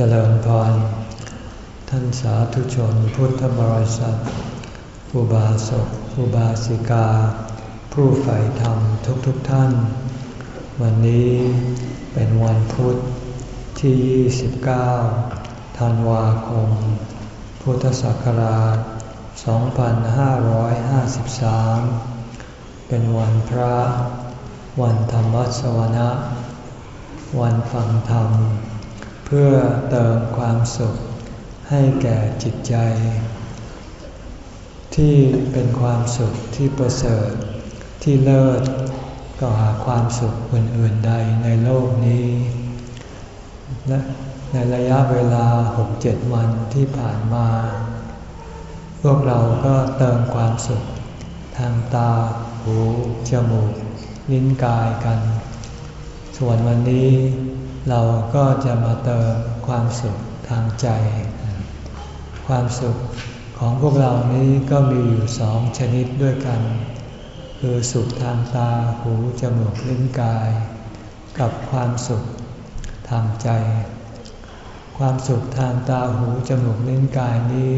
เจริญพร ท่านสาธุชนพุทธบริษัทอุบาสกอุบาสิกา ผู้ใฝ่ธรรมทุกๆทท่าน วันนี้เป็นวันพุธที่ 29 ธันวาคม พุทธศักราช 2553 เป็นวันพระ วันธรรมสวนะ วันฟังธรรม เพื่อเติมความสุขให้แก่จิตใจ ที่เป็นความสุขที่ประเสริฐที่เลิศก็หาความสุขอื่นๆใดในโลกนี้และในระยะเวลาหกเจ็ดวันที่ผ่านมา พวกเราก็เติมความสุข ทางตา หู จมูก ลิ้นกายกัน ส่วนวันนี้ เราก็จะมาเติมความสุขทางใจ ความสุขของพวกเรานี้ก็มีอยู่สองชนิดด้วยกัน คือสุขทางตาหูจมูกลิ้นกาย กับความสุขทางใจ ความสุขทางตาหูจมูกลิ้นกายนี้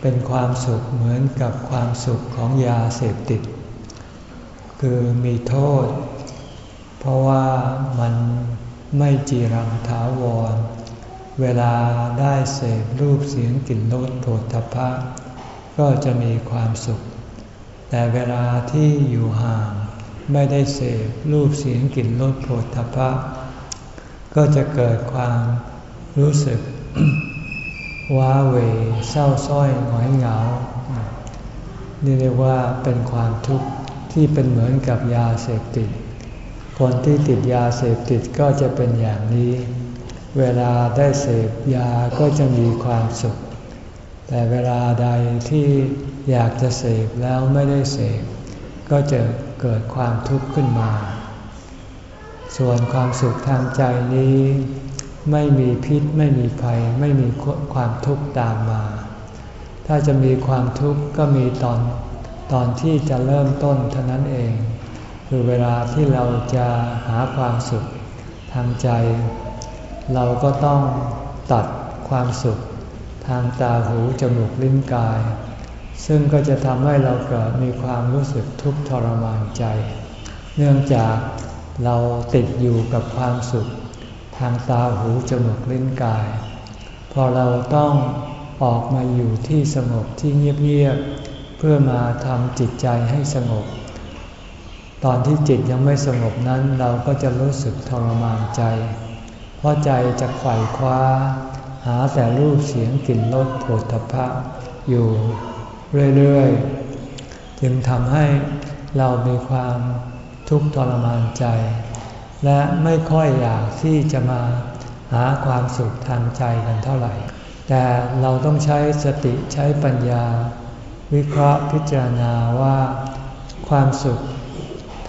เป็นความสุขเหมือนกับความสุขของยาเสพติด คือมีโทษ เพราะว่ามัน ไม่จีรังถาวร เวลาได้เสพรูปเสียงกลิ่นรสโผฏฐพะก็จะมีความสุข แต่เวลาที่อยู่ห่างไม่ได้เสพรูปเสียงกลิ่นรสโผฏฐพะก็จะเกิดความรู้สึก ว้าเวเศร้าส้อยหงอยเหงา นี่เรียกว่าเป็นความทุกข์ที่เป็นเหมือนกับยาเสพติด คนที่ติดยาเสพติดก็จะเป็นอย่างนี้ เวลาได้เสพยาก็จะมีความสุข แต่เวลาใดที่อยากจะเสพแล้วไม่ได้เสพ ก็จะเกิดความทุกข์ขึ้นมา ส่วนความสุขทางใจนี้ ไม่มีพิษไม่มีภัย ไม่มีความทุกข์ตามมา ถ้าจะมีความทุกข์ก็มีตอนตอนที่จะเริ่มต้นเท่านั้นเอง คือเวลาที่เราจะหาความสุขทางใจ เราก็ต้องตัดความสุขทางตาหูจมูกลิ้นกาย ซึ่งก็จะทำให้เราเกิดมีความรู้สึกทุกข์ทรมานใจ เนื่องจากเราติดอยู่กับความสุข ทางตาหูจมูกลิ้นกาย พอเราต้องออกมาอยู่ที่สงบที่เงียบๆเพื่อมาทำจิตใจให้สงบ ตอนที่จิตยังไม่สงบนั้นเราก็จะรู้สึกทรมานใจ เพราะใจจะไขว่คว้า หาแต่รูปเสียงกลิ่นรสโผฏฐพะอยู่เรื่อยๆ จึงทำให้เรามีความทุกข์ทรมานใจ และไม่ค่อยอยากที่จะมาหาความสุขทางใจกันเท่าไหร่ แต่เราต้องใช้สติใช้ปัญญา วิเคราะห์พิจารณาว่า ความสุข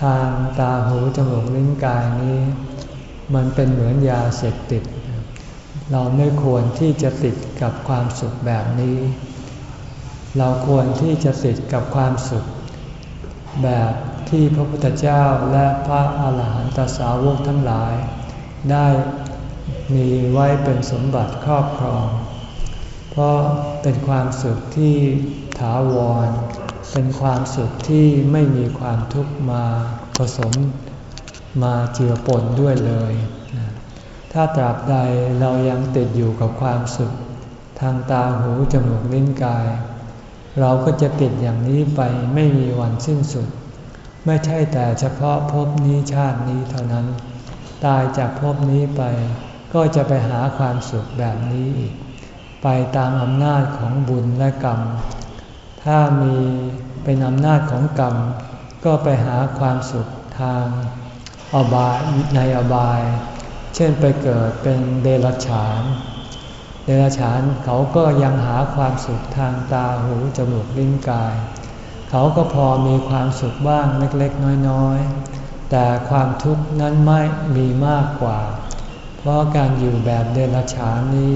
ทางตาหูจมูกลิ้นกายนี้ มันเป็นเหมือนยาเสพติด เราไม่ควรที่จะติดกับความสุขแบบนี้ เราควรที่จะติดกับความสุข แบบที่พระพุทธเจ้าและพระอาหารหันตสาวกทั้งหลาย ได้มีไว้เป็นสมบัติครอบครอง เพราะเป็นความสุขที่ถาวร เป็นความสุขที่ไม่มีความทุกข์มาผสมมาเจือปนด้วยเลย ถ้าตราบใดเรายังติดอยู่กับความสุข ทางตาหูจมูกลิ้นกาย เราก็จะติดอย่างนี้ไปไม่มีวันสิ้นสุด ไม่ใช่แต่เฉพาะภพนี้ชาตินี้เท่านั้น ตายจากภพนี้ไป ก็จะไปหาความสุขแบบนี้อีก ไปตามอำนาจของบุญและกรรม ถ้ามีเป็นอำนาจของกรรม ก็ไปหาความสุขทางอบายในอบาย เช่นไปเกิดเป็นเดรัจฉาน เดรัจฉานเขาก็ยังหาความสุขทางตาหูจมูกลิ้นกาย เขาก็พอมีความสุขบ้างเล็กๆ น้อยๆ แต่ความทุกข์นั้นไม่มีมากกว่า เพราะการอยู่แบบเดรัจฉานนี้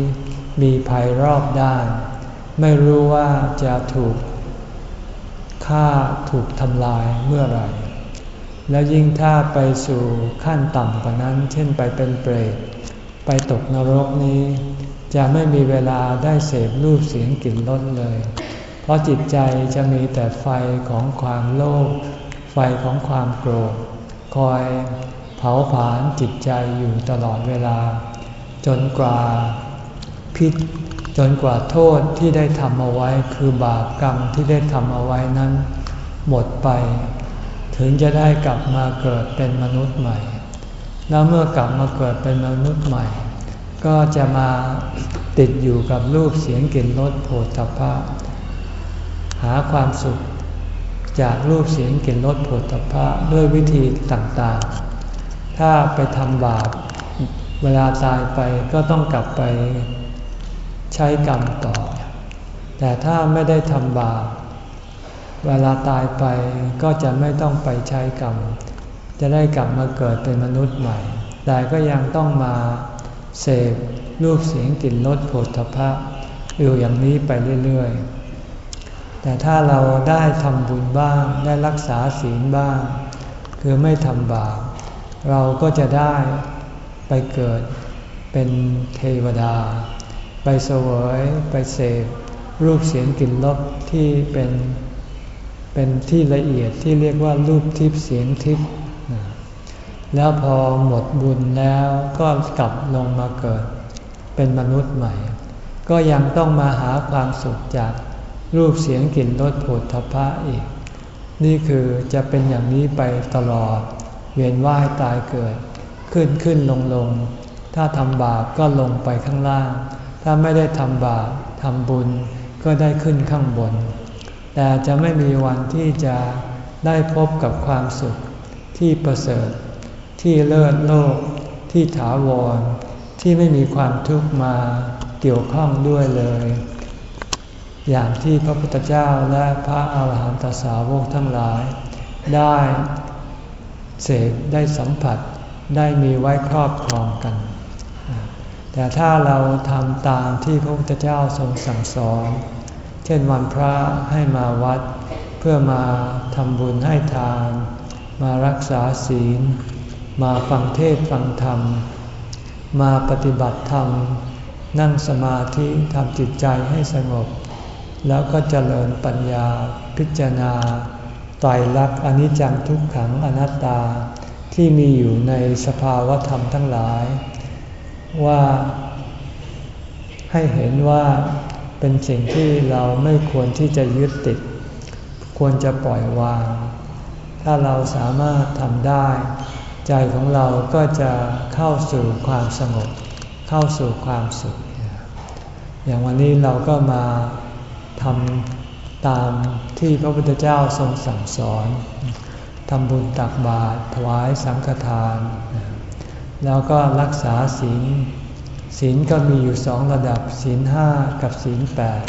มีภัยรอบด้าน ไม่รู้ว่าจะถูก ฆ่าถูกทำลายเมื่อไหร่ แล้วยิ่งถ้าไปสู่ขั้นต่ำกว่านั้น เช่นไปเป็นเปรต ไปตกนรกนี้ จะไม่มีเวลาได้เสพรูปเสียงกลิ่นรสเลย เพราะจิตใจจะมีแต่ไฟของความโลภ ไฟของความโกรธ คอยเผาผลาญจิตใจอยู่ตลอดเวลา จนกว่าพิษ จนกว่าโทษที่ได้ทำเอาไว้คือบาปกรรมที่ได้ทำเอาไว้นั้น หมดไป ถึงจะได้กลับมาเกิดเป็นมนุษย์ใหม่ แล้วเมื่อกลับมาเกิดเป็นมนุษย์ใหม่ ก็จะมาติดอยู่กับรูปเสียงกลิ่นรสโผฏฐัพพะหาความสุขจากรูปเสียงกลิ่นรสโผฏฐัพพะด้วยวิธีต่างๆ ถ้าไปทำบาป เวลาตายไปก็ต้องกลับไป ใช้กรรมต่อ แต่ถ้าไม่ได้ทำบาปเวลาตายไปก็จะไม่ต้องไปใช้กรรม จะได้กลับมาเกิดเป็นมนุษย์ใหม่ แต่ก็ยังต้องมาเสพรูปเสียงกลิ่นรสผฏฐพะอยู่อย่างนี้ไปเรื่อยๆ แต่ถ้าเราได้ทำบุญบ้างได้รักษาศีลบ้าง คือไม่ทำบาปเราก็จะได้ไปเกิดเป็นเทวดา ไปเสวยไปเสพรูปเสียงกลิ่นรสที่เป็นเป็นที่ละเอียดที่เรียกว่ารูปทิพย์เสียงทิพย์แล้วพอหมดบุญแล้วก็กลับลงมาเกิด เป็นมนุษย์ใหม่ ก็ยังต้องมาหาความสุขจากรูปเสียงกลิ่นรสผดทพะอีก นี่คือจะเป็นอย่างนี้ไปตลอด เวียนว่ายตายเกิด ขึ้นขึ้นลงลงถ้าทำบาปก็ลงไปข้างล่าง ถ้าไม่ได้ทำบาปทำบุญก็ได้ขึ้นข้างบน แต่จะไม่มีวันที่จะได้พบกับความสุขที่ประเสริฐ ที่เลิศโลก ที่ถาวร ที่ไม่มีความทุกข์มาเกี่ยวข้องด้วยเลย อย่างที่พระพุทธเจ้าและพระอาหารหันตสาวกทั้งหลาย ได้เสกได้สัมผัสได้มีไว้ครอบครองกัน แต่ถ้าเราทำตามที่พระพุทธเจ้าทรงสั่งสอน เช่นวันพระให้มาวัด เพื่อมาทำบุญให้ทาน มารักษาศีล มาฟังเทศฟังธรรม มาปฏิบัติธรรม นั่งสมาธิทำจิตใจให้สงบ แล้วก็เจริญปัญญาพิจารณาไตรลักษณ์อนิจจังทุกขังอนัตตาที่มีอยู่ในสภาวธรรมทั้งหลาย ว่าให้เห็นว่าเป็นสิ่งที่เราไม่ควรที่จะยึดติด ควรจะปล่อยวาง ถ้าเราสามารถทำได้ ใจของเราก็จะเข้าสู่ความสงบ เข้าสู่ความสุข อย่างวันนี้เราก็มาทำตามที่พระพุทธเจ้าทรงสั่งสอนทำบุญตักบาตรถวายสังฆทาน แล้วก็รักษาศีลศีลก็มีอยู่สองระดับศีลห้ากับศีลแปด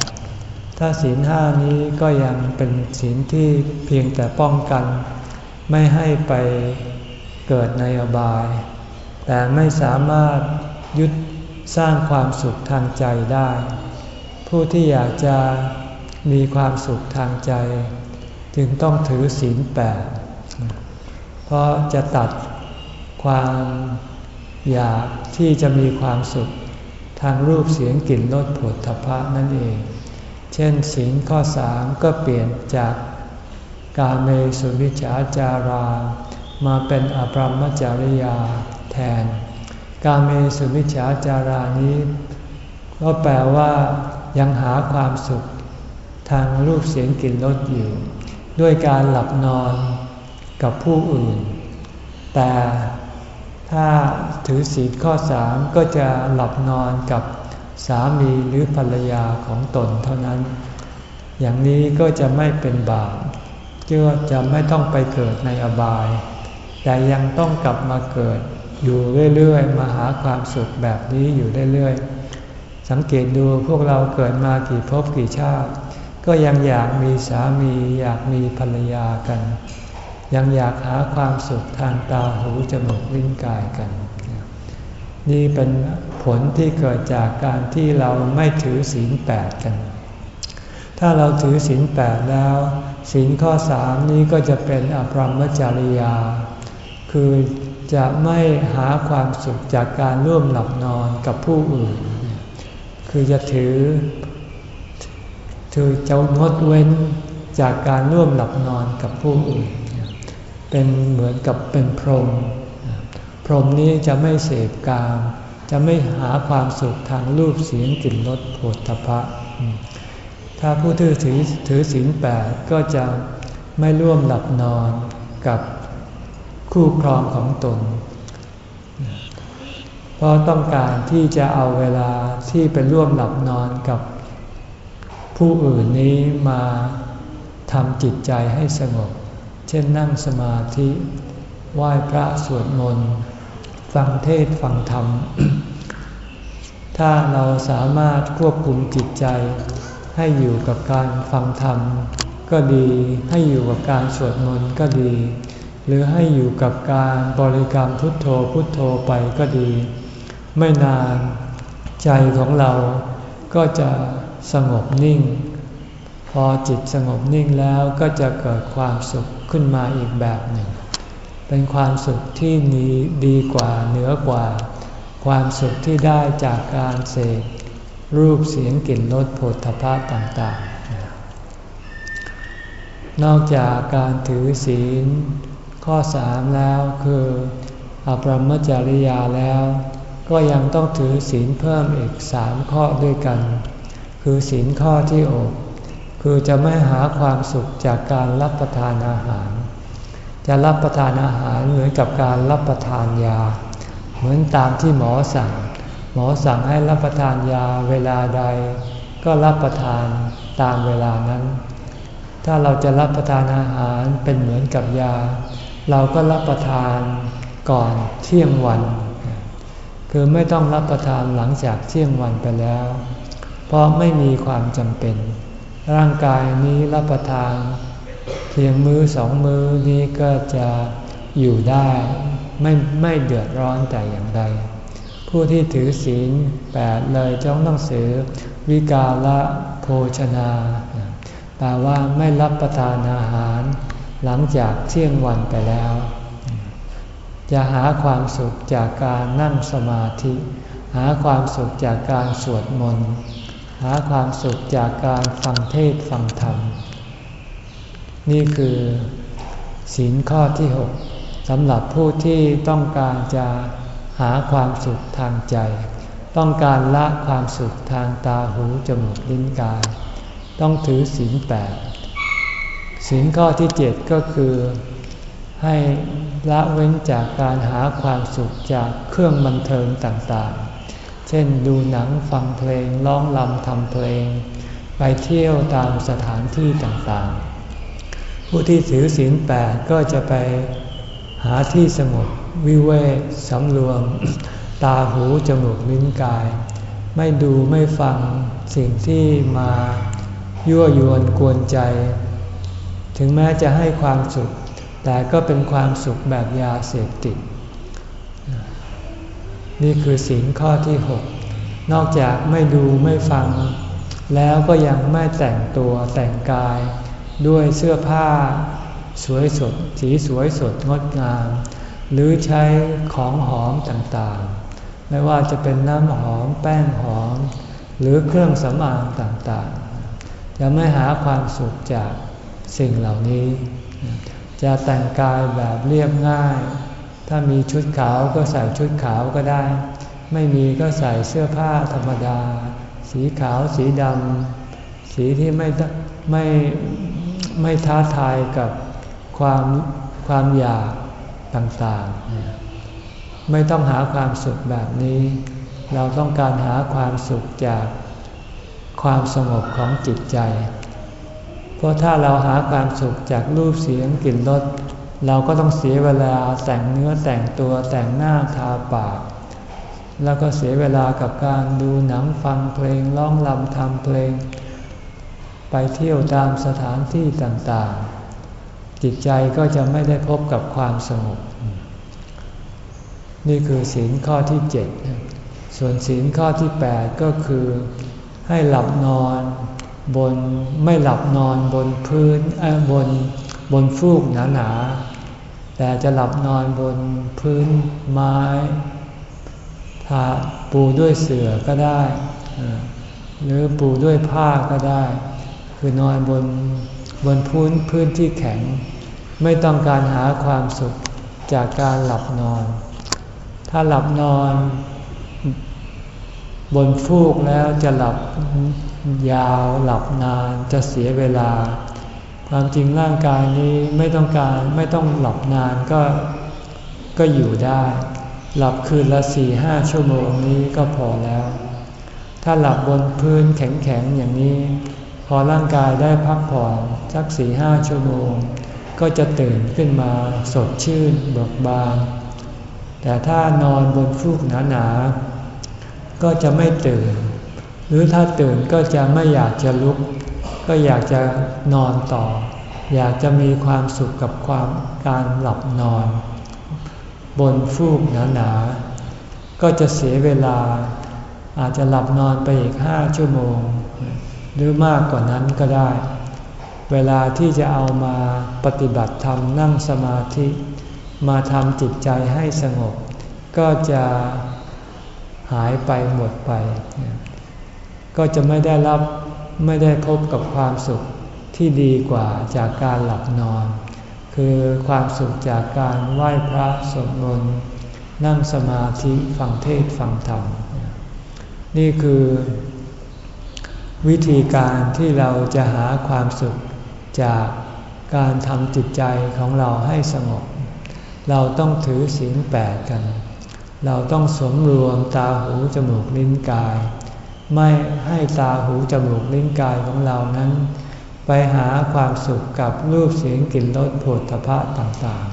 ถ้าศีลห้านี้ก็ยังเป็นศีลที่เพียงแต่ป้องกัน ไม่ให้ไปเกิดในอบาย แต่ไม่สามารถยุดสร้างความสุขทางใจได้ ผู้ที่อยากจะมีความสุขทางใจ จึงต้องถือศีลแปดเพราะจะตัดความ อยากที่จะมีความสุข ทางรูปเสียงกลิ่นรสผลทพะนั่นเอง เช่นศีลข้อสามก็เปลี่ยนจากกาเมสุวิชาจารา มาเป็นอภรมจริยาแทน กาเมสุวิชาจารานี้ ก็แปลว่ายังหาความสุข ทางรูปเสียงกลิ่นรสอยู่ ด้วยการหลับนอนกับผู้อื่น แต่ ถ้าถือศีลข้อสามก็จะหลับนอนกับสามีหรือภรรยาของตนเท่านั้น อย่างนี้ก็จะไม่เป็นบาปก็จะไม่ต้องไปเกิดในอบาย แต่ยังต้องกลับมาเกิดอยู่เรื่อยๆ มาหาความสุขแบบนี้อยู่เรื่อยๆ สังเกตดูพวกเราเกิดมากี่ภพกี่ชาติ ก็ยังอยากมีสามีอยากมีภรรยากัน ยังอยากหาความสุขทางตาหูจมูกลิ้นกายกัน นี่เป็นผลที่เกิดจากการที่เราไม่ถือศีลแปดกัน ถ้าเราถือศีลแปดแล้วศีลข้อสามนี้ก็จะเป็นอภรรมจริยา คือจะไม่หาความสุขจากการร่วมหลับนอนกับผู้อื่น คือจะถือ ถือจะงดเว้นจากการร่วมหลับนอนกับผู้อื่น เป็นเหมือนกับเป็นพรหมพรหมนี้จะไม่เสพกามจะไม่หาความสุขทางรูปเสียงกลิ่นรสโผฏฐพะ ถ้าผู้ถือถือถือศีลแปดก็จะไม่ร่วมหลับนอนกับคู่ครองของตน เพราะต้องการที่จะเอาเวลาที่ไปร่วมหลับนอนกับผู้อื่นนี้มาทำจิตใจให้สงบ เช่นนั่งสมาธิ ไหว้พระสวดมนต์ ฟังเทศฟังธรรม ถ้าเราสามารถควบคุมจิตใจ ให้อยู่กับการฟังธรรม ก็ดีให้อยู่กับการสวดมนต์ก็ดี หรือให้อยู่กับการบริกรรมพุทโธพุทโธไปก็ดี ไม่นานใจของเราก็จะสงบนิ่ง พอจิตสงบนิ่งแล้วก็จะเกิดความสุขขึ้นมาอีกแบบหนึ่ง เป็นความสุขที่นีดีกว่าเหนือกว่า ความสุขที่ได้จากการเสกรูปเสียงกลิ่นรสผลทพะต่างๆ นอกจากการถือศีลข้อสามแล้วคืออปรมจริยาแล้ว ก็ยังต้องถือศีลเพิ่มอีกสามข้อด้วยกัน คือศีลข้อที่อก คือจะไม่หาความสุขจากการรับประทานอาหาร จะรับประทานอาหารเหมือนกับการรับประทานยา เหมือนตามที่หมอสั่ง หมอสั่งให้รับประทานยาเวลาใด ก็รับประทานตามเวลานั้น ถ้าเราจะรับประทานอาหารเป็นเหมือนกับยา เราก็รับประทานก่อนเที่ยงวัน คือไม่ต้องรับประทานหลังจากเที่ยงวันไปแล้ว เพราะไม่มีความจำเป็น ร่างกายนี้รับประทาน เพียงมือสองมือนี้ก็จะอยู่ได้ไม่ไม่เดือดร้อนแต่อย่างใด ผู้ที่ถือศีลแปดเลยจ้องต้องสือวิกาละโภชนาแปลว่าไม่รับประทานอาหาร หลังจากเที่ยงวันไปแล้ว จะหาความสุขจากการนั่งสมาธิ หาความสุขจากการสวดมนต์ หาความสุขจากการฟังเทศฟังธรรม นี่คือศีลข้อที่ 6สำหรับผู้ที่ต้องการจะหาความสุขทางใจ ต้องการละความสุขทางตาหูจมูกลิ้นกาย ต้องถือศีลแปดศีลข้อที่ 7 ก็คือ ให้ละเว้นจากการหาความสุขจากเครื่องบันเทิงต่างๆ เช่นดูหนังฟังเพลงร้องลำทำเพลง ไปเที่ยวตามสถานที่ต่างๆ ผู้ที่ถือศีลแปดก็จะไปหาที่สงบวิเวกสำรวม ตาหูจมูกลิ้นกาย ไม่ดูไม่ฟังสิ่งที่มายั่วยวนกวนใจ ถึงแม้จะให้ความสุข แต่ก็เป็นความสุขแบบยาเสพติด นี่คือศีลข้อที่6นอกจากไม่ดูไม่ฟัง แล้วก็ยังไม่แต่งตัวแต่งกาย ด้วยเสื้อผ้า สวยสดสีสวยสดงดงาม หรือใช้ของหอมต่างๆ ไม่ว่าจะเป็นน้ำหอมแป้งหอม หรือเครื่องสำอางต่างๆจะไม่หาความสุขจากสิ่งเหล่านี้ จะแต่งกายแบบเรียบง่าย ถ้ามีชุดขาวก็ใส่ชุดขาวก็ได้ ไม่มีก็ใส่เสื้อผ้าธรรมดา สีขาวสีดำสีที่ไม่ไม่ไม่ท้าทายกับความความอยากต่างๆ ไม่ต้องหาความสุขแบบนี้ เราต้องการหาความสุขจากความสงบของจิตใจ เพราะถ้าเราหาความสุขจากรูปเสียงกลิ่นรส เราก็ต้องเสียเวลาแต่งเนื้อแต่งตัวแต่งหน้าทาปาก แล้วก็เสียเวลากับการดูหนังฟังเพลงร้องลำทำเพลง ไปเที่ยวตามสถานที่ต่างๆ จิตใจก็จะไม่ได้พบกับความสงบนี่คือศีลข้อที่เจ็ดส่วนศีลข้อที่แปดก็คือให้หลับนอนบนไม่หลับนอนบนพื้นบน บนฟูกหนาๆ แต่จะหลับนอนบนพื้นไม้ทาปูด้วยเสื่อก็ได้ หรือปูด้วยผ้าก็ได้ คือนอนบนบนพื้นพื้นที่แข็ง ไม่ต้องการหาความสุขจากการหลับนอน ถ้าหลับนอน บนฟูกแล้วจะหลับยาวหลับนานจะเสียเวลา ความจริงร่างกายนี้ไม่ต้องการไม่ต้องหลับนานก็ก็อยู่ได้ หลับคืนละสี่ห้าชั่วโมงนี้ก็พอแล้ว ถ้าหลับบนพื้นแข็งๆอย่างนี้ พอร่างกายได้พักผ่อนสักสี่ห้าชั่วโมง ก็จะตื่นขึ้นมาสดชื่นเบิกบาน แต่ถ้านอนบนฟูกหนาๆก็จะไม่ตื่น หรือถ้าตื่นก็จะไม่อยากจะลุก ก็อยากจะนอนต่อ อยากจะมีความสุขกับความการหลับนอน บนฟูกหนาๆ ก็จะเสียเวลา อาจจะหลับนอนไปอีกห้าชั่วโมง หรือมากกว่านั้นก็ได้ เวลาที่จะเอามาปฏิบัติธรรมนั่งสมาธิ มาทำจิตใจให้สงบ ก็จะหายไปหมดไป ก็จะไม่ได้รับ ไม่ได้พบกับความสุขที่ดีกว่าจากการหลับนอน คือความสุขจากการไหว้พระสวดมนต์นั่งสมาธิฟังเทศฟังธรรม นี่คือ วิธีการที่เราจะหาความสุขจากการทำจิตใจของเราให้สงบ เราต้องถือศีลแปดกัน เราต้องสมรวมตาหูจมูกลิ้นกาย ไม่ให้ตาหูจมูกลิ้นกายของเรานั้น ไปหาความสุขกับรูปเสียงกลิ่นรสผลทพะต่าง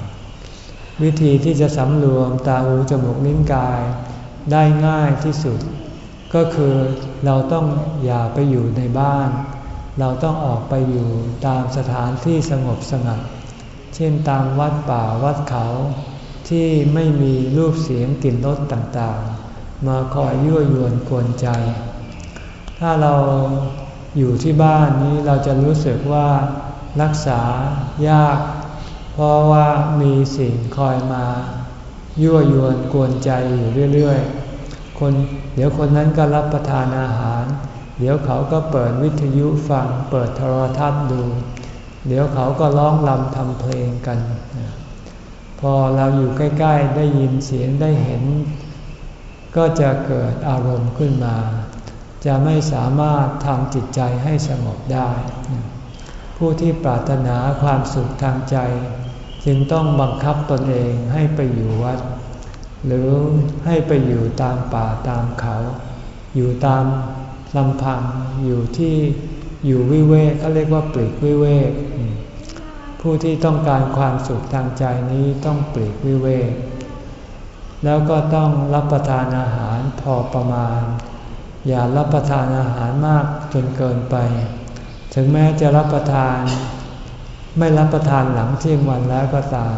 ๆ วิธีที่จะสำรวมตาหูจมูกลิ้นกายได้ง่ายที่สุด ก็คือเราต้องอย่าไปอยู่ในบ้าน เราต้องออกไปอยู่ตามสถานที่สงบสงัด เช่นตามวัดป่าวัดเขาที่ไม่มีรูปเสียงกลิ่นรสต่างๆ มาคอยยั่วยวนกวนใจ ถ้าเราอยู่ที่บ้านนี้เราจะรู้สึกว่ารักษายาก เพราะว่ามีสิ่งคอยมา ยั่วยวนกวนใจอยู่เรื่อยๆ คนเดี๋ยวคนนั้นก็รับประทานอาหาร เดี๋ยวเขาก็เปิดวิทยุฟัง เปิดโทรทัศน์ดู เดี๋ยวเขาก็ร้องรำทำเพลงกัน พอเราอยู่ใกล้ ๆ ได้ยินเสียงได้เห็น ก็จะเกิดอารมณ์ขึ้นมา จะไม่สามารถทำจิตใจให้สงบได้ ผู้ที่ปรารถนาความสุขทางใจ จึงต้องบังคับตนเองให้ไปอยู่วัด หรือให้ไปอยู่ตามป่าตามเขา อยู่ตามลำพังอยู่ที่อยู่วิเวกเขาเรียกว่าปลีกวิเวก ผู้ที่ต้องการความสุขทางใจนี้ต้องปลีกวิเวก แล้วก็ต้องรับประทานอาหารพอประมาณ อย่ารับประทานอาหารมากจนเกินไป ถึงแม้จะรับประทาน ไม่รับประทานหลังเที่ยงวันแล้วก็ตาม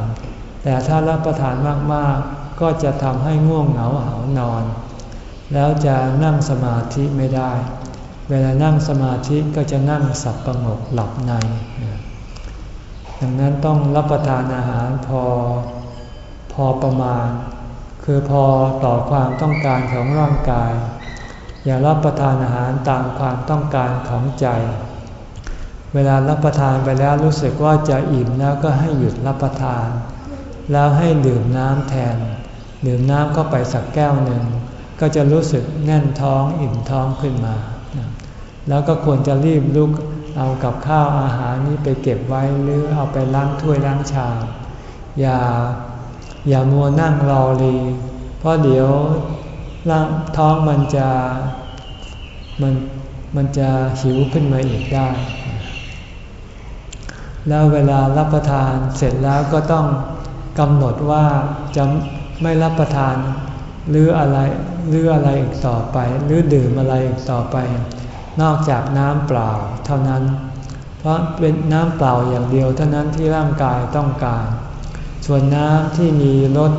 แต่ถ้ารับประทานมากๆ ก็จะทำให้ง่วงเหงาหานอน แล้วจะนั่งสมาธิไม่ได้ เวลานั่งสมาธิก็จะนั่งสับประงกหลับใน ดังนั้นต้องรับประทานอาหารพอพอประมาณ คือพอต่อความต้องการของร่างกาย อย่ารับประทานอาหารตามความต้องการของใจ เวลารับประทานไปแล้วรู้สึกว่าจะอิ่มแล้วก็ให้หยุดรับประทาน แล้วให้ดื่มน้ำแทน ดื่มน้ำเข้าไปสักแก้วหนึ่ง ก็จะรู้สึกแน่นท้องอิ่มท้องขึ้นมา แล้วก็ควรจะรีบลุกเอากับข้าวอาหารนี้ไปเก็บไว้หรือเอาไปล้างถ้วยล้างชามอย่าอย่ามัวนั่งรอรี เพราะเดี๋ยว ร่างท้องมันจะมันมันจะหิวขึ้นมาอีกได้ แล้วเวลารับประทานเสร็จแล้วก็ต้องกำหนดว่าจะไม่รับประทานหรืออะไรหรืออะไรอีกต่อไปหรือดื่มอะไรอีกต่อไป นอกจากน้ำเปล่าเท่านั้น เพราะเป็นน้ำเปล่าอย่างเดียวเท่านั้นที่ร่างกายต้องการ ส่วนน้ำที่มีรส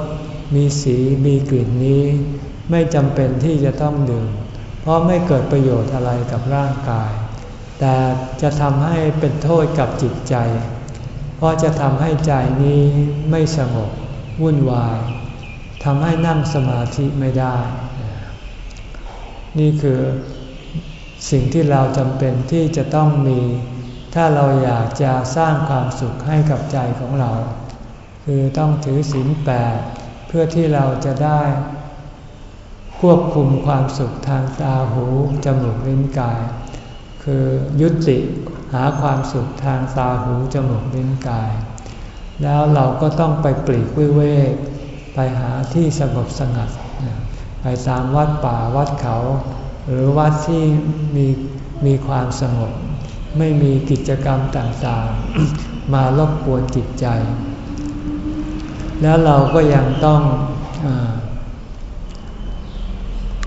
มีสีมีกลิ่นนี้ ไม่จำเป็นที่จะต้องดื่ม เพราะไม่เกิดประโยชน์อะไรกับร่างกาย แต่จะทำให้เป็นโทษกับจิตใจ เพราะจะทำให้ใจนี้ไม่สงบวุ่นวายทำให้นั่งสมาธิไม่ได้ นี่คือสิ่งที่เราจำเป็นที่จะต้องมี ถ้าเราอยากจะสร้างความสุขให้กับใจของเรา คือต้องถือศีลแปดเพื่อที่เราจะได้ ควบคุมความสุขทางตาหูจมูกลิ้นกาย คือยุติหาความสุขทางตาหูจมูกลิ้นกาย แล้วเราก็ต้องไปปลีกวิเวกไปหาที่สงบสงัด ไปตามวัดป่าวัดเขา หรือวัดที่มีมีความสงบ ไม่มีกิจกรรมต่างๆ มารบกวนจิตใจ แล้วเราก็ยังต้องอ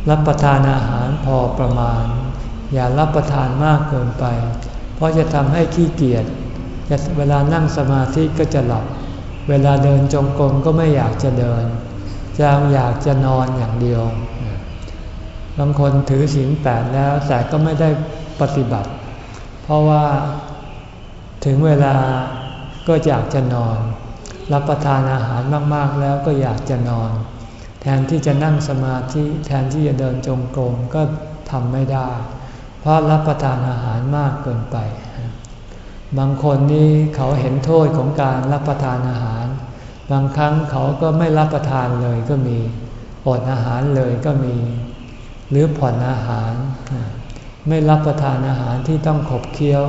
รับประทานอาหารพอประมาณ อย่ารับประทานมากเกินไป เพราะจะทำให้ขี้เกียจเวลานั่งสมาธิก็จะหลับ เวลาเดินจงกรมก็ไม่อยากจะเดินจะอยากจะนอนอย่างเดียวบางคนถือศีลแปดแล้วแต่ก็ไม่ได้ปฏิบัติ เพราะว่าถึงเวลาก็อยากจะนอน รับประทานอาหารมากๆแล้วก็อยากจะนอน แทนที่จะนั่งสมาธิแทนที่จะเดินจงกรมก็ทำไม่ได้ เพราะรับประทานอาหารมากเกินไป บางคนนี่เขาเห็นโทษของการรับประทานอาหาร บางครั้งเขาก็ไม่รับประทานเลยก็มีอดอาหารเลยก็มี หรือผ่อนอาหาร ไม่รับประทานอาหารที่ต้องขบเคี้ยว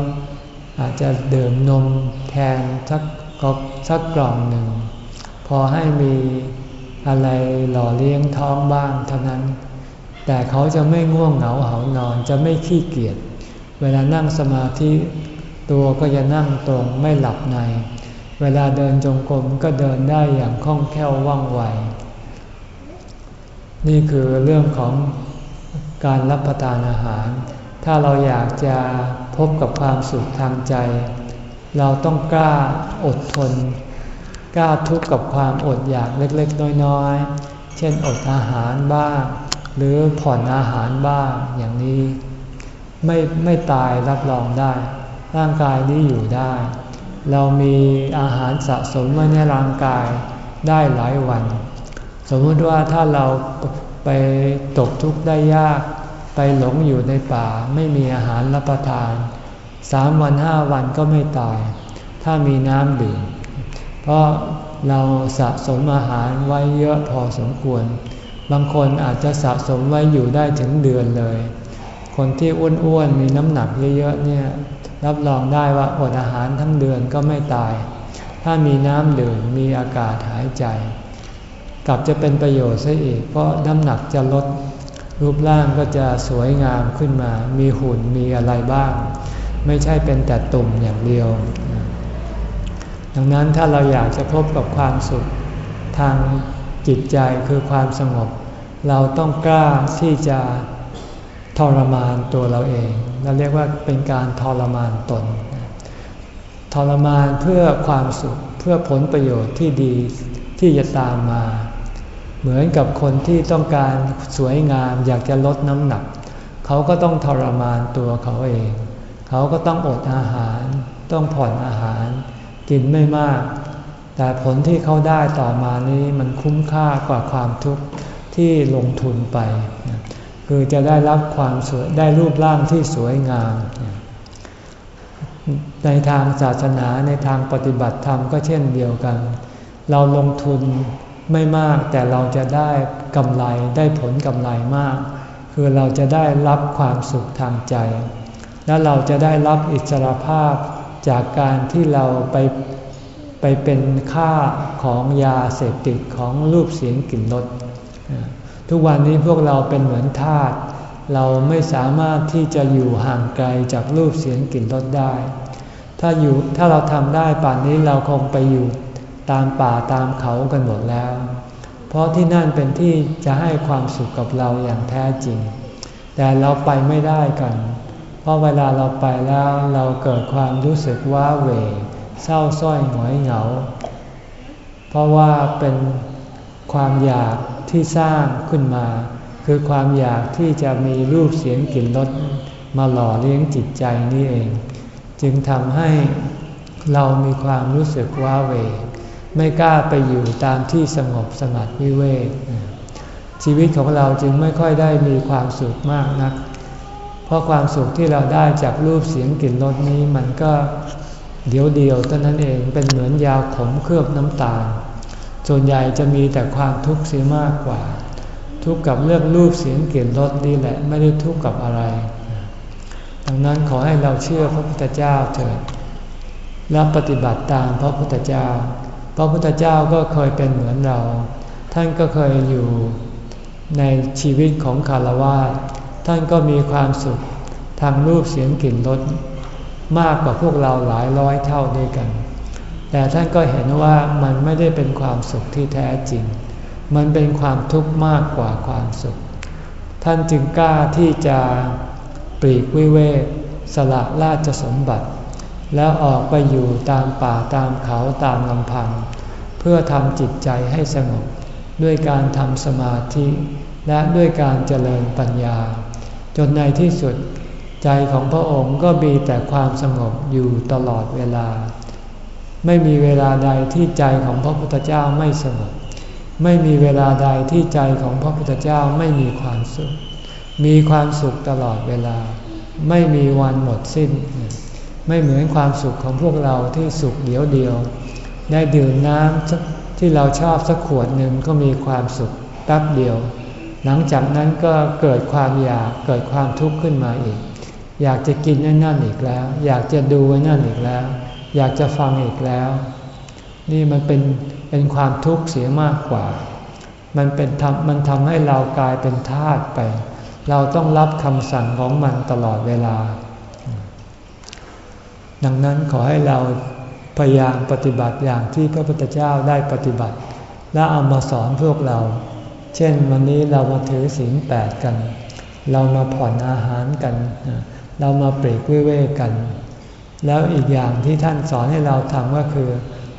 อาจจะดื่มนมแทนสักกสักกล่องหนึ่ง พอให้มี อะไรหล่อเลี้ยงท้องบ้างเท่านั้น แต่เขาจะไม่ง่วงเหงาเหานอนจะไม่ขี้เกียจเวลานั่งสมาธิตัวก็จะนั่งตรงไม่หลับใน เวลาเดินจงกรมก็เดินได้อย่างคล่องแคล่วว่องไว นี่คือเรื่องของการรับประทานอาหาร ถ้าเราอยากจะพบกับความสุขทางใจ เราต้องกล้าอดทน กล้าทุกข์กับความอดอยากเล็กๆ น้อยๆ เช่นอดอาหารบ้าง หรือผ่อนอาหารบ้างอย่างนี้ ไม่ไม่ตายรับรองได้ ร่างกายนี้อยู่ได้ เรามีอาหารสะสมไว้ในร่างกายได้หลายวัน สมมติว่าถ้าเราไปตกทุกข์ได้ยาก ไปหลงอยู่ในป่าไม่มีอาหารรับประทานสามวันห้าวันก็ไม่ตาย ถ้ามีน้ำดื่ม เพราะเราสะสมอาหารไว้เยอะพอสมควร บางคนอาจจะสะสมไว้อยู่ได้ถึงเดือนเลย คนที่อ้วนๆมีน้ำหนักเยอะๆเนี่ยรับรองได้ว่าอดอาหารทั้งเดือนก็ไม่ตาย ถ้ามีน้ำดื่มมีอากาศหายใจ กลับจะเป็นประโยชน์ซะอีก เพราะน้ำหนักจะลด รูปร่างก็จะสวยงามขึ้นมา มีหุ่นมีอะไรบ้าง ไม่ใช่เป็นแต่ตุ่มอย่างเดียว ดังนั้นถ้าเราอยากจะพบกับความสุขทางจิตใจคือความสงบ เราต้องกล้าที่จะทรมานตัวเราเอง เราเรียกว่าเป็นการทรมานตน ทรมานเพื่อความสุขเพื่อผลประโยชน์ที่ดีที่จะตามมา เหมือนกับคนที่ต้องการสวยงามอยากจะลดน้ำหนัก เขาก็ต้องทรมานตัวเขาเอง เขาก็ต้องอดอาหาร ต้องผ่อนอาหาร กินไม่มาก แต่ผลที่เขาได้ต่อมานี้มันคุ้มค่ากว่าความทุกข์ที่ลงทุนไป คือจะได้รับความสวยได้รูปร่างที่สวยงาม ในทางศาสนาในทางปฏิบัติธรรมก็เช่นเดียวกัน เราลงทุนไม่มากแต่เราจะได้กำไรได้ผลกำไรมาก คือเราจะได้รับความสุขทางใจ และเราจะได้รับอิสรภาพ จากการที่เราไปไปเป็นค่าของยาเสพติดของรูปเสียงกลิ่นรสทุกวันนี้พวกเราเป็นเหมือนทาสเราไม่สามารถที่จะอยู่ห่างไกลจากรูปเสียงกลิ่นรสได้ ถ้าอยู่ถ้าเราทำได้ป่านนี้เราคงไปอยู่ตามป่าตามเขากันหมดแล้ว เพราะที่นั่นเป็นที่จะให้ความสุขกับเราอย่างแท้จริง แต่เราไปไม่ได้กัน เพราะเวลาเราไปแล้วเราเกิดความรู้สึกว้าเหวเศร้าส้อยหงอยเหงา เพราะว่าเป็นความอยากที่สร้างขึ้นมา คือความอยากที่จะมีรูปเสียงกลิ่นรสมาหล่อเลี้ยงจิตใจนี่เอง จึงทำให้เรามีความรู้สึกว้าเหวไม่กล้าไปอยู่ตามที่สงบสงัดวิเวกชีวิตของเราจึงไม่ค่อยได้มีความสุขมากนัก ราะความสุขที่เราได้จากรูปเสียงกลิ่นรสนี้มันก็เดียวเดียวเท่านั้นเองเป็นเหมือนยาขมเคลือบน้ำตาล ส่วนใหญ่จะมีแต่ความทุกข์เสียมากกว่า ทุกข์กับเรื่องรูปเสียงกลิ่นรสนี่แหละไม่ได้ทุกข์กับอะไร ดังนั้นขอให้เราเชื่อพระพุทธเจ้าเถิดและปฏิบัติตามพระพุทธเจ้า พระพุทธเจ้าก็เคยเป็นเหมือนเรา ท่านก็เคยอยู่ในชีวิตของคารวะ ท่านก็มีความสุขทางรูปเสียงกลิ่นรสมากกว่าพวกเราหลายร้อยเท่าด้วยกัน แต่ท่านก็เห็นว่ามันไม่ได้เป็นความสุขที่แท้จริง มันเป็นความทุกข์มากกว่าความสุข ท่านจึงกล้าที่จะปลีกวิเวกสละราชสมบัติ แล้วออกไปอยู่ตามป่าตามเขาตามลำพัง เพื่อทำจิตใจให้สงบด้วยการทำสมาธิและด้วยการเจริญปัญญา จนในที่สุดใจของพระองค์ก็มีแต่ความสงบอยู่ตลอดเวลา ไม่มีเวลาใดที่ใจของพระพุทธเจ้าไม่สงบ ไม่มีเวลาใดที่ใจของพระพุทธเจ้าไม่มีความสุข มีความสุขตลอดเวลา ไม่มีวันหมดสิ้น ไม่เหมือนความสุขของพวกเราที่สุขเดียวเดียว ได้ดื่มน้ำที่เราชอบสักขวดหนึ่งก็มีความสุขแป๊บเดียว หลังจากนั้นก็เกิดความอยากเกิดความทุกข์ขึ้นมาอีก อยากจะกินนั่นอีกแล้ว อยากจะดูนั่นอีกแล้ว อยากจะฟังอีกแล้ว นี่มันเป็นเป็นความทุกข์เสียมากกว่า มันเป็นทำมันทำให้เรากลายเป็นทาสไป เราต้องรับคำสั่งของมันตลอดเวลา ดังนั้นขอให้เราพยายามปฏิบัติอย่างที่พระพุทธเจ้าได้ปฏิบัติ และเอามาสอนพวกเรา เช่นวันนี้เรามาถือศีลแปดกัน เรามาผ่อนอาหารกัน เรามาเปรกวิเวกกัน แล้วอีกอย่างที่ท่านสอนให้เราทำก็คือ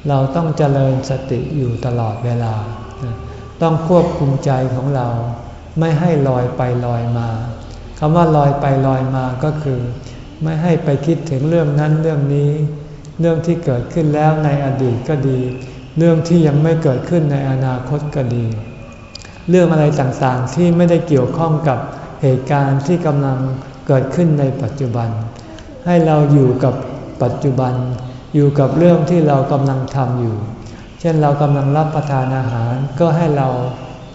เราต้องเจริญสติอยู่ตลอดเวลา ต้องควบคุมใจของเราไม่ให้ลอยไปลอยมาคำว่าลอยไปลอยมาก็คือ ไม่ให้ไปคิดถึงเรื่องนั้นเรื่องนี้ เรื่องที่เกิดขึ้นแล้วในอดีตก็ดี เรื่องที่ยังไม่เกิดขึ้นในอนาคตก็ดี เรื่องอะไรต่างๆ ที่ไม่ได้เกี่ยวข้องกับเหตุการณ์ที่กำลังเกิดขึ้นในปัจจุบัน ให้เราอยู่กับปัจจุบัน อยู่กับเรื่องที่เรากำลังทำอยู่ เช่นเรากำลังรับประทานอาหารก็ให้เรา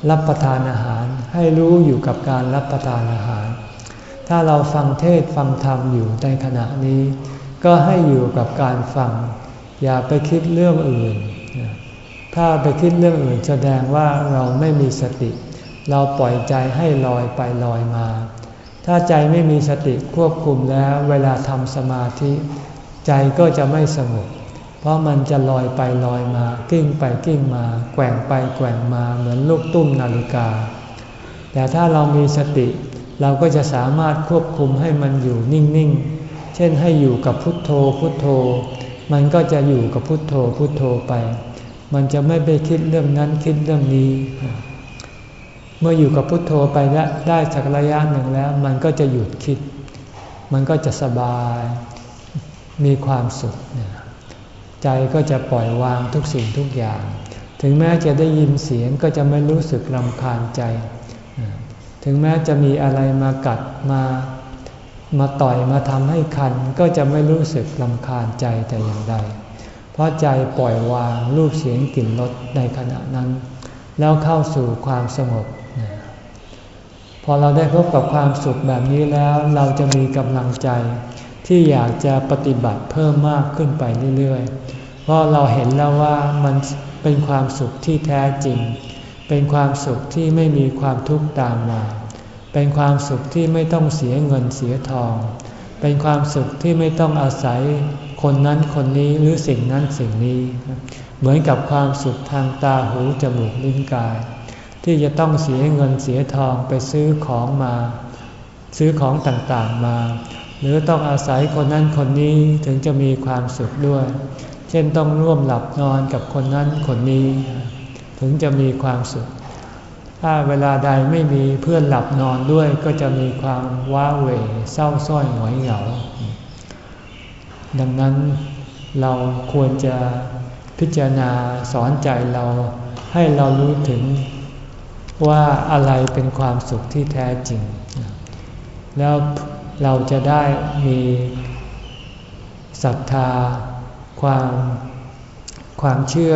รับประทานอาหาร ให้รู้อยู่กับการรับประทานอาหาร ถ้าเราฟังเทศฟังธรรมอยู่ในขณะนี้ ก็ให้อยู่กับการฟัง อย่าไปคิดเรื่องอื่น ถ้าไปคิดเรื่องอื่นแสดงว่าเราไม่มีสติ เราปล่อยใจให้ลอยไปลอยมา ถ้าใจไม่มีสติควบคุมแล้ว เวลาทำสมาธิ ใจก็จะไม่สงบเพราะมันจะลอยไปลอยมา กิ้งไปกิ้งมา แกว่งไปแกว่งมาเหมือนลูกตุ้มนาฬิกา แต่ถ้าเรามีสติ เราก็จะสามารถควบคุมให้มันอยู่นิ่งๆ เช่นให้อยู่กับพุทโธพุทโธ มันก็จะอยู่กับพุทโธพุทโธไป มันจะไม่ไปคิดเรื่องนั้นคิดเรื่องนี้ เมื่ออยู่กับพุทโธไปได้สักระยะหนึ่งแล้ว มันก็จะหยุดคิด มันก็จะสบาย มีความสุข ใจก็จะปล่อยวางทุกสิ่งทุกอย่าง ถึงแม้จะได้ยินเสียงก็จะไม่รู้สึกลำคาญใจ ถึงแม้จะมีอะไรมากัดมามาต่อยมาทำให้คันก็จะไม่รู้สึกลำคาญใจแต่อย่างใด เพราะใจปล่อยวางรูปเสียงกลิ่นรสในขณะนั้น แล้วเข้าสู่ความสงบ พอเราได้พบกับความสุขแบบนี้แล้วเราจะมีกำลังใจที่อยากจะปฏิบัติเพิ่มมากขึ้นไปเรื่อยๆ เพราะเราเห็นแล้วว่ามันเป็นความสุขที่แท้จริง เป็นความสุขที่ไม่มีความทุกข์ตามมา เป็นความสุขที่ไม่ต้องเสียเงินเสียทอง เป็นความสุขที่ไม่ต้องอาศัย คนนั้นคนนี้หรือสิ่งนั้นสิ่งนี้ เหมือนกับความสุขทางตาหูจมูกลิ้นกาย ที่จะต้องเสียเงินเสียทองไปซื้อของมา ซื้อของต่างๆมา หรือต้องอาศัยคนนั้นคนนี้ถึงจะมีความสุขด้วย เช่นต้องร่วมหลับนอนกับคนนั้นคนนี้ ถึงจะมีความสุข ถ้าเวลาใดไม่มีเพื่อนหลับนอนด้วยก็จะมีความว้าเหวเศร้าส้อยหงอยเหงา ดังนั้นเราควรจะพิจารณาสอนใจเราให้เรารู้ถึงว่าอะไรเป็นความสุขที่แท้จริง แล้วเราจะได้มีศรัทธา ความความเชื่อ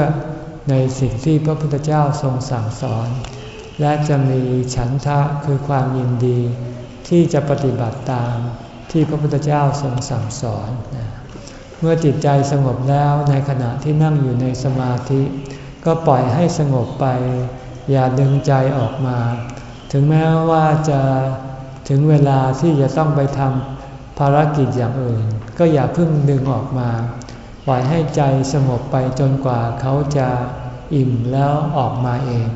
ในสิ่งที่พระพุทธเจ้าทรงสั่งสอน และจะมีฉันทะคือความยินดี ที่จะปฏิบัติตามที่พระพุทธเจ้าทรงสั่งสอน เมื่อจิตใจสงบแล้วในขณะที่นั่งอยู่ในสมาธิ ก็ปล่อยให้สงบไป อย่าดึงใจออกมา ถึงแม้ว่าจะถึงเวลาที่จะต้องไปทำภารกิจอย่างอื่น ก็อย่าเพิ่งดึงออกมา ปล่อยให้ใจสงบไปจนกว่าเขาจะอิ่มแล้วออกมาเอง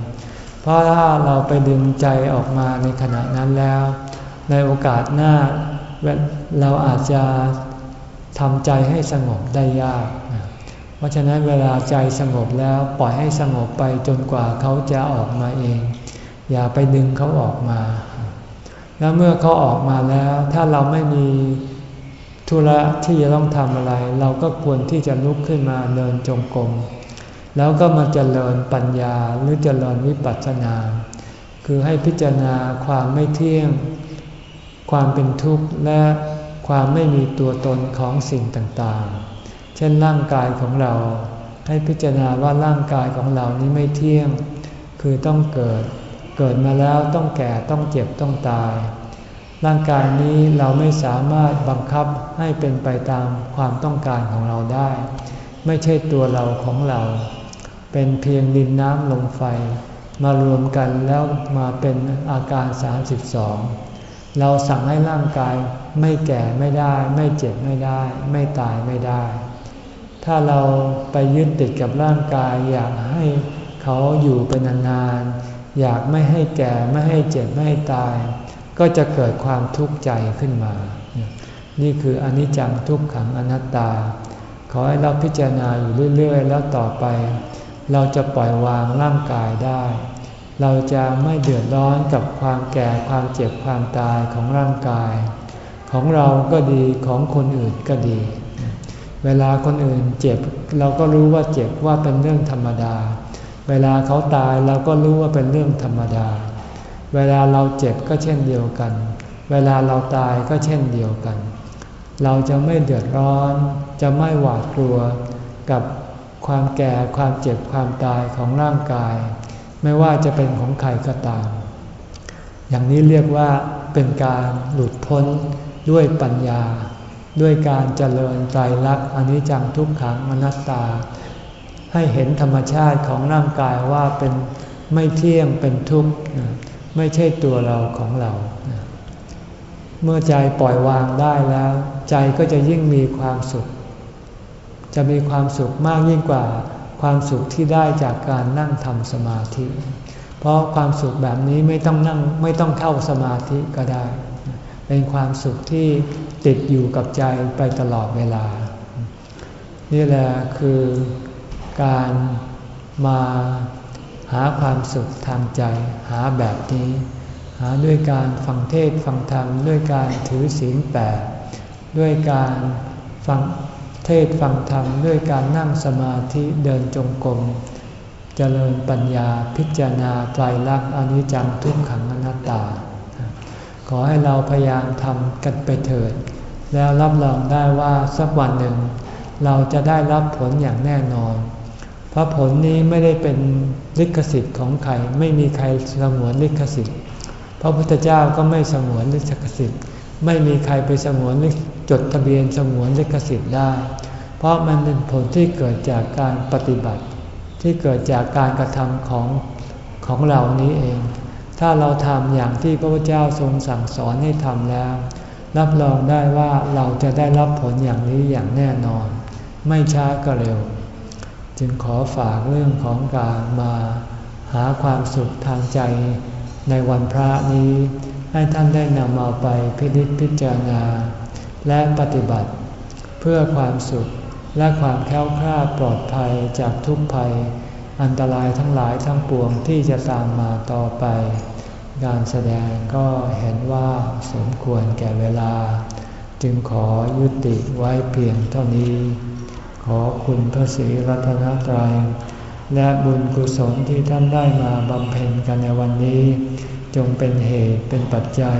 เพราะถ้าเราไปดึงใจออกมาในขณะนั้นแล้ว ในโอกาสหน้าเราอาจจะ ทำใจให้สงบได้ยาก เพราะฉะนั้นเวลาใจสงบแล้วปล่อยให้สงบไปจนกว่าเขาจะออกมาเอง อย่าไปดึงเขาออกมา แล้วเมื่อเขาออกมาแล้ว ถ้าเราไม่มีธุระที่จะต้องทำอะไร เราก็ควรที่จะลุกขึ้นมาเดินจงกรมแล้วก็มาเจริญปัญญาหรือเจริญวิปัสสนา คือให้พิจารณาความไม่เที่ยง ความเป็นทุกข์และ ความไม่มีตัวตนของสิ่งต่างๆ เช่นร่างกายของเรา ให้พิจารณาว่าร่างกายของเรานี้ไม่เที่ยง คือต้องเกิด เกิดมาแล้วต้องแก่ต้องเจ็บต้องตาย ร่างกายนี้เราไม่สามารถบังคับให้เป็นไปตามความต้องการของเราได้ ไม่ใช่ตัวเราของเรา เป็นเพียงดินน้ำลมไฟ มารวมกันแล้วมาเป็นอาการ 32 เราสั่งให้ร่างกายไม่แก่ไม่ได้ ไม่เจ็บไม่ได้ ไม่ตายไม่ได้ ถ้าเราไปยึดติดกับร่างกาย อยากให้เขาอยู่เป็นนานๆอยากไม่ให้แก่ไม่ให้เจ็บไม่ให้ตาย ก็จะเกิดความทุกข์ใจขึ้นมา นี่คืออนิจจังทุกขังอนัตตา ขอให้เราพิจารณาอยู่เรื่อยๆ แล้วต่อไป เราจะปล่อยวางร่างกายได้ เราจะไม่เดือดร้อนกับความแก่ความเจ็บความตายของร่างกาย ของเราก็ดีของคนอื่นก็ดี เวลาคนอื่นเจ็บเราก็รู้ว่าเจ็บว่าเป็นเรื่องธรรมดา เวลาเขาตายเราก็รู้ว่าเป็นเรื่องธรรมดา เวลาเราเจ็บก็เช่นเดียวกัน เวลาเราตายก็เช่นเดียวกัน เราจะไม่เดือดร้อน จะไม่หวาดกลัวกับความแก่ความเจ็บความตายของร่างกาย ไม่ว่าจะเป็นของใครก็ตาม อย่างนี้เรียกว่าเป็นการหลุดพ้นด้วยปัญญา ด้วยการเจริญใจรักอนิจจังทุกขังอนัตตา ให้เห็นธรรมชาติของร่างกายว่าเป็นไม่เที่ยงเป็นทุกข์ไม่ใช่ตัวเราของเรา เมื่อใจปล่อยวางได้แล้ว ใจก็จะยิ่งมีความสุข จะมีความสุขมากยิ่งกว่า ความสุขที่ได้จากการนั่งทำสมาธิ เพราะความสุขแบบนี้ไม่ต้องนั่งไม่ต้องเข้าสมาธิก็ได้ เป็นความสุขที่ติดอยู่กับใจไปตลอดเวลา นี่แหละคือการมาหาความสุขทางใจหาแบบนี้ หาด้วยการฟังเทศฟังธรรมด้วยการถือศีลแปดด้วยการฟัง เทศฟังธรรมด้วยการนั่งสมาธิเดินจงกรมเจริญปัญญาพิจารณาไตรลักษณ์อนิจจังทุกขังอนัตตา ขอให้เราพยายามทำกันไปเถิด แล้วรับรองได้ว่าสักวันหนึ่ง เราจะได้รับผลอย่างแน่นอน เพราะผลนี้ไม่ได้เป็นลิขสิทธิ์ของใครไม่มีใครสงวนลิขสิทธิ์พระพุทธเจ้าก็ไม่สงวนลิขสิทธิ์ ไม่มีใครไปสงวน จดทะเบียนสงวนลิขสิทธิ์ได้ เพราะมันเป็นผลที่เกิดจากการปฏิบัติ ที่เกิดจากการกระทำของของเรานี้เอง ถ้าเราทำอย่างที่พระพุทธเจ้าทรงสั่งสอนให้ทำแล้ว รับรองได้ว่าเราจะได้รับผลอย่างนี้อย่างแน่นอน ไม่ช้าก็เร็ว จึงขอฝากเรื่องของการมาหาความสุขทางใจในวันพระนี้ ให้ท่านได้นำเอาไปพิจิตพิจารณา และปฏิบัติ เพื่อความสุขและความแค้วคลาดปลอดภัยจากทุกภัย อันตรายทั้งหลายทั้งปวงที่จะตามมาต่อไป การแสดงก็เห็นว่าสมควรแก่เวลา จึงขอยุติไว้เพียงเท่านี้ ขอคุณพระศรีรัตนตรัยและบุญกุศลที่ท่านได้มาบำเพ็ญกันในวันนี้ จงเป็นเหตุเป็นปัจจัย